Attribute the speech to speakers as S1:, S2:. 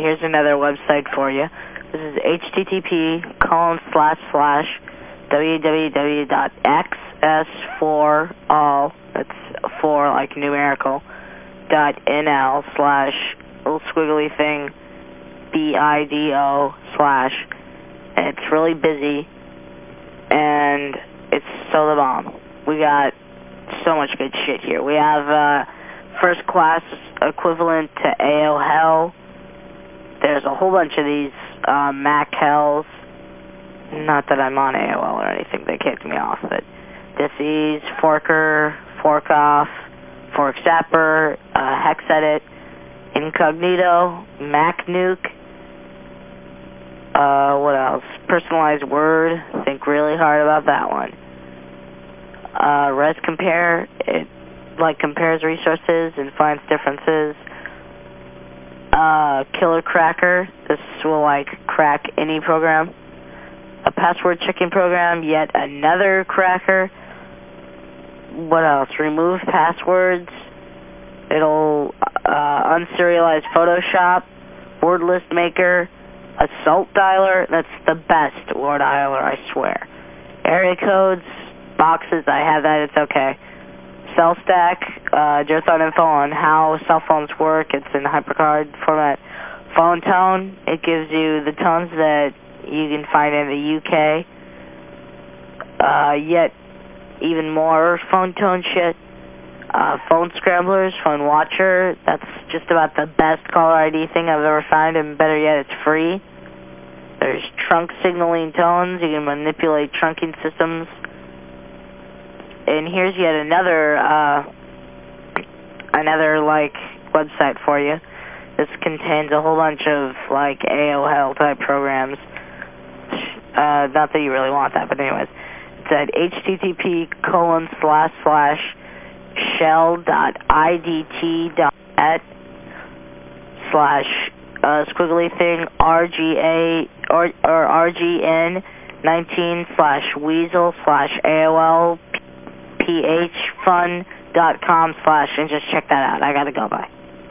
S1: Here's another website for you. This is http colon slash slash www.xs4all, that's 4 like numerical, dot nl slash little squiggly thing B-I-D-O slash. And it's really busy, and it's so the bomb. We got so much good shit here. We have uh, first class equivalent to AOL. There's a whole bunch of these uh, Mac Hells. Not that I'm on AOL or anything, they kicked me off, but Dissies, Forker, Fork Off, Fork Zapper, uh, Incognito, Mac Nuke, uh, what else? Personalized Word, think really hard about that one. Uh, Res Compare, it like compares resources and finds differences. Uh, Killer Cracker, this will like crack any program. A password checking program, yet another cracker. What else? Remove passwords. It'll uh, unserialize Photoshop, word list maker, assault dialer. That's the best word dialer, I swear. Area codes, boxes, I have that, it's okay. Cell stack, uh, just on info on how cell phones work. It's in HyperCard format. Phone tone, it gives you the tones that you can find in the UK. Uh, yet even more phone tone shit. Uh, phone scramblers, phone watcher, that's just about the best caller ID thing I've ever found, and better yet, it's free. There's trunk signaling tones, you can manipulate trunking systems. And here's yet another, uh, another, like, website for you. This contains a whole bunch of, like, AOL type programs. Uh, not that you really want that, but anyways. It's at http colon slash slash shell.idt.net slash uh, squiggly thing RGA or, or RGN 19 slash weasel slash AOL phfun.com slash and just check that out. I gotta go. Bye.